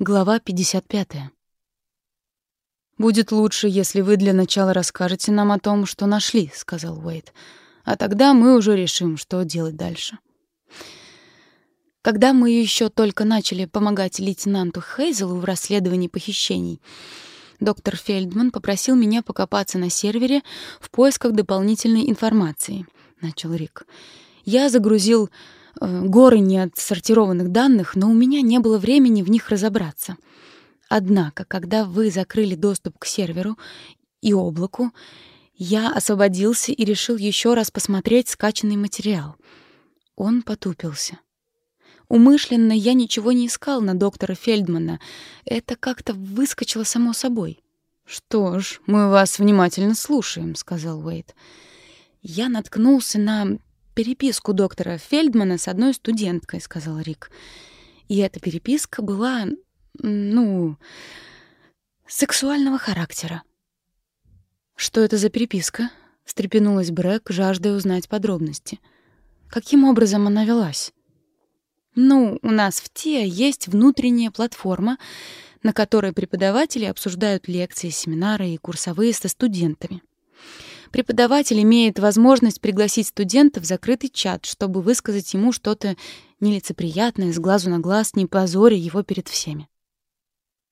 Глава 55. «Будет лучше, если вы для начала расскажете нам о том, что нашли», — сказал Уэйд. «А тогда мы уже решим, что делать дальше». Когда мы еще только начали помогать лейтенанту Хейзелу в расследовании похищений, доктор Фельдман попросил меня покопаться на сервере в поисках дополнительной информации, — начал Рик. Я загрузил горы неотсортированных данных, но у меня не было времени в них разобраться. Однако, когда вы закрыли доступ к серверу и облаку, я освободился и решил еще раз посмотреть скачанный материал. Он потупился. Умышленно я ничего не искал на доктора Фельдмана. Это как-то выскочило само собой. «Что ж, мы вас внимательно слушаем», — сказал Уэйд. Я наткнулся на переписку доктора Фельдмана с одной студенткой», — сказал Рик. «И эта переписка была, ну, сексуального характера». «Что это за переписка?» — встрепенулась Брэк, жаждая узнать подробности. «Каким образом она велась?» «Ну, у нас в ТИА есть внутренняя платформа, на которой преподаватели обсуждают лекции, семинары и курсовые со студентами. Преподаватель имеет возможность пригласить студента в закрытый чат, чтобы высказать ему что-то нелицеприятное, с глазу на глаз, не позоря его перед всеми.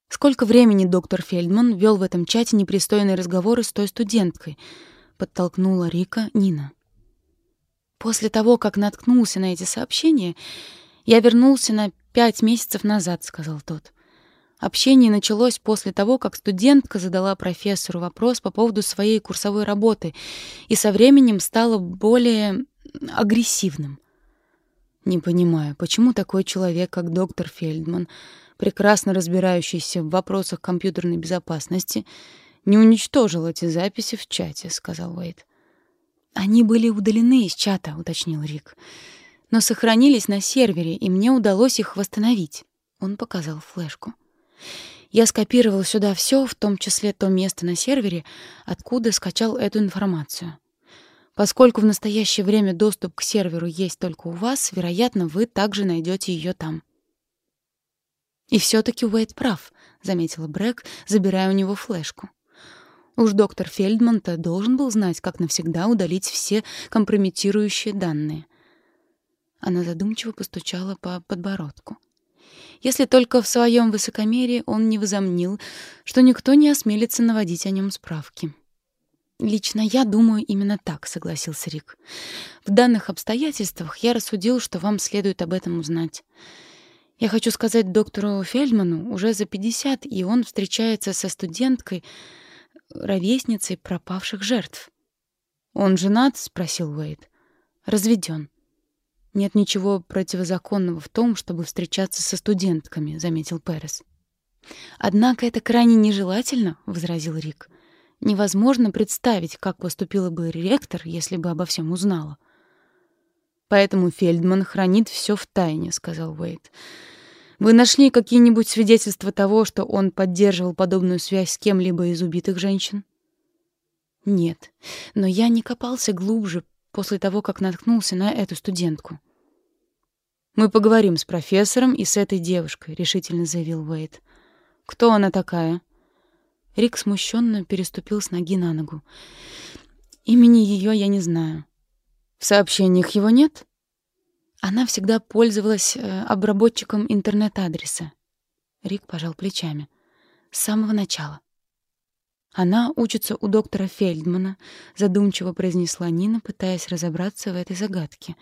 Сколько времени доктор Фельдман вел в этом чате непристойные разговоры с той студенткой, подтолкнула Рика Нина. После того, как наткнулся на эти сообщения, я вернулся на пять месяцев назад, сказал тот. Общение началось после того, как студентка задала профессору вопрос по поводу своей курсовой работы и со временем стало более агрессивным. Не понимаю, почему такой человек, как доктор Фельдман, прекрасно разбирающийся в вопросах компьютерной безопасности, не уничтожил эти записи в чате, сказал Уэйд. Они были удалены из чата, уточнил Рик. Но сохранились на сервере, и мне удалось их восстановить. Он показал флешку. Я скопировал сюда все, в том числе то место на сервере, откуда скачал эту информацию. Поскольку в настоящее время доступ к серверу есть только у вас, вероятно, вы также найдете ее там. И все таки Уэйд прав, заметила Брэк, забирая у него флешку. Уж доктор Фельдман-то должен был знать, как навсегда удалить все компрометирующие данные. Она задумчиво постучала по подбородку если только в своем высокомерии он не возомнил, что никто не осмелится наводить о нем справки. «Лично я думаю именно так», — согласился Рик. «В данных обстоятельствах я рассудил, что вам следует об этом узнать. Я хочу сказать доктору Фельдману уже за 50, и он встречается со студенткой, ровесницей пропавших жертв». «Он женат?» — спросил Уэйд. «Разведен. Нет ничего противозаконного в том, чтобы встречаться со студентками, заметил Перес. Однако это крайне нежелательно, возразил Рик. Невозможно представить, как поступила бы ректор, если бы обо всем узнала. Поэтому Фельдман хранит все в тайне, сказал Уэйд. Вы нашли какие-нибудь свидетельства того, что он поддерживал подобную связь с кем-либо из убитых женщин? Нет, но я не копался глубже, после того, как наткнулся на эту студентку. «Мы поговорим с профессором и с этой девушкой», — решительно заявил Уэйд. «Кто она такая?» Рик смущенно переступил с ноги на ногу. «Имени ее я не знаю». «В сообщениях его нет?» Она всегда пользовалась э, обработчиком интернет-адреса. Рик пожал плечами. С самого начала. Она учится у доктора Фельдмана, задумчиво произнесла Нина, пытаясь разобраться в этой загадке.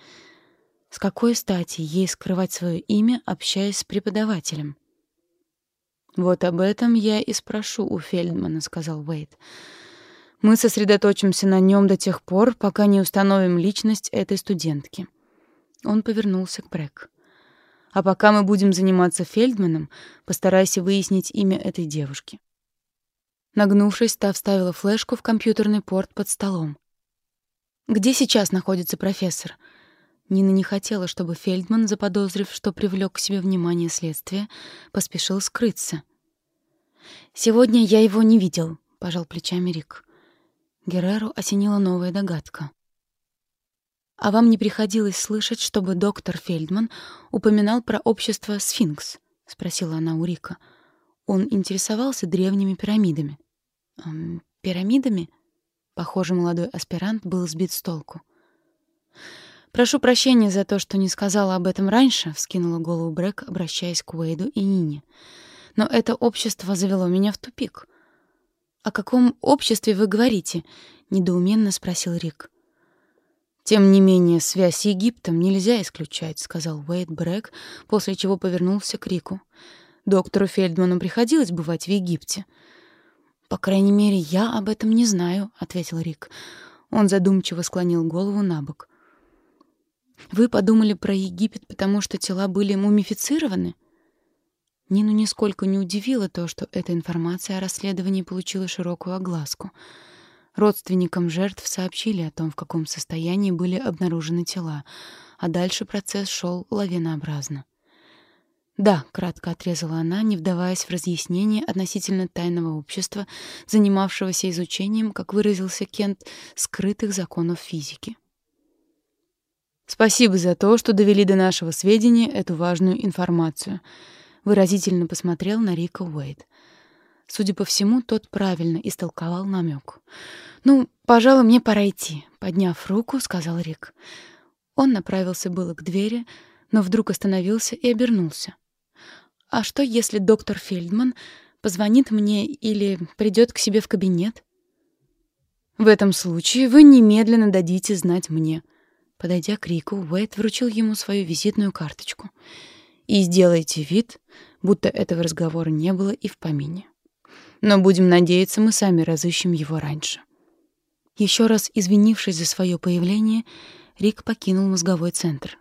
С какой стати ей скрывать свое имя, общаясь с преподавателем? Вот об этом я и спрошу у Фельдмана, сказал Уэйд. Мы сосредоточимся на нем до тех пор, пока не установим личность этой студентки. Он повернулся к Брэк. А пока мы будем заниматься Фельдманом, постарайся выяснить имя этой девушки. Нагнувшись, та вставила флешку в компьютерный порт под столом. «Где сейчас находится профессор?» Нина не хотела, чтобы Фельдман, заподозрив, что привлек к себе внимание следствия, поспешил скрыться. «Сегодня я его не видел», — пожал плечами Рик. Герреру осенила новая догадка. «А вам не приходилось слышать, чтобы доктор Фельдман упоминал про общество «Сфинкс»?» — спросила она у Рика. Он интересовался древними пирамидами. Эм, пирамидами? Похоже, молодой аспирант был сбит с толку. «Прошу прощения за то, что не сказала об этом раньше», — вскинула голову Брэк, обращаясь к Уэйду и Нине. «Но это общество завело меня в тупик». «О каком обществе вы говорите?» — недоуменно спросил Рик. «Тем не менее, связь с Египтом нельзя исключать», — сказал Уэйд Брэк, после чего повернулся к Рику. «Доктору Фельдману приходилось бывать в Египте». «По крайней мере, я об этом не знаю», — ответил Рик. Он задумчиво склонил голову на бок. «Вы подумали про Египет, потому что тела были мумифицированы?» Нину нисколько не удивило то, что эта информация о расследовании получила широкую огласку — Родственникам жертв сообщили о том, в каком состоянии были обнаружены тела, а дальше процесс шел лавинообразно. «Да», — кратко отрезала она, не вдаваясь в разъяснение относительно тайного общества, занимавшегося изучением, как выразился Кент, скрытых законов физики. «Спасибо за то, что довели до нашего сведения эту важную информацию», — выразительно посмотрел на Рика Уэйд. Судя по всему, тот правильно истолковал намек. «Ну, пожалуй, мне пора идти», — подняв руку, сказал Рик. Он направился было к двери, но вдруг остановился и обернулся. «А что, если доктор Фельдман позвонит мне или придет к себе в кабинет?» «В этом случае вы немедленно дадите знать мне». Подойдя к Рику, Уэйт вручил ему свою визитную карточку. «И сделайте вид, будто этого разговора не было и в помине» но будем надеяться, мы сами разыщем его раньше. Еще раз извинившись за свое появление, Рик покинул мозговой центр.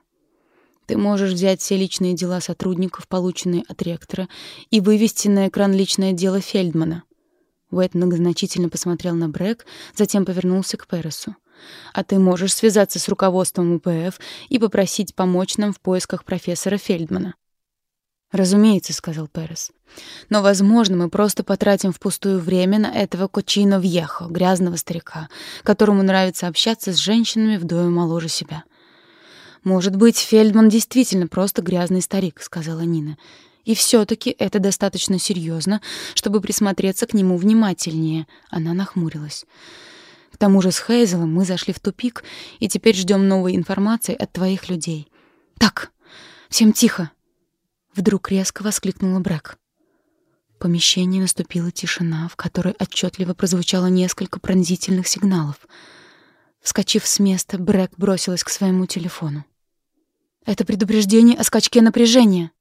Ты можешь взять все личные дела сотрудников, полученные от ректора, и вывести на экран личное дело Фельдмана. Уэйт многозначительно посмотрел на Брэк, затем повернулся к Пересу. А ты можешь связаться с руководством УПФ и попросить помочь нам в поисках профессора Фельдмана. «Разумеется», — сказал Перес. «Но, возможно, мы просто потратим впустую время на этого кочино въехо, грязного старика, которому нравится общаться с женщинами вдвое моложе себя». «Может быть, Фельдман действительно просто грязный старик», — сказала Нина. «И все-таки это достаточно серьезно, чтобы присмотреться к нему внимательнее». Она нахмурилась. «К тому же с Хейзелом мы зашли в тупик и теперь ждем новой информации от твоих людей». «Так, всем тихо!» Вдруг резко воскликнула Брэк. В помещении наступила тишина, в которой отчетливо прозвучало несколько пронзительных сигналов. Вскочив с места, Брэк бросилась к своему телефону. «Это предупреждение о скачке напряжения!»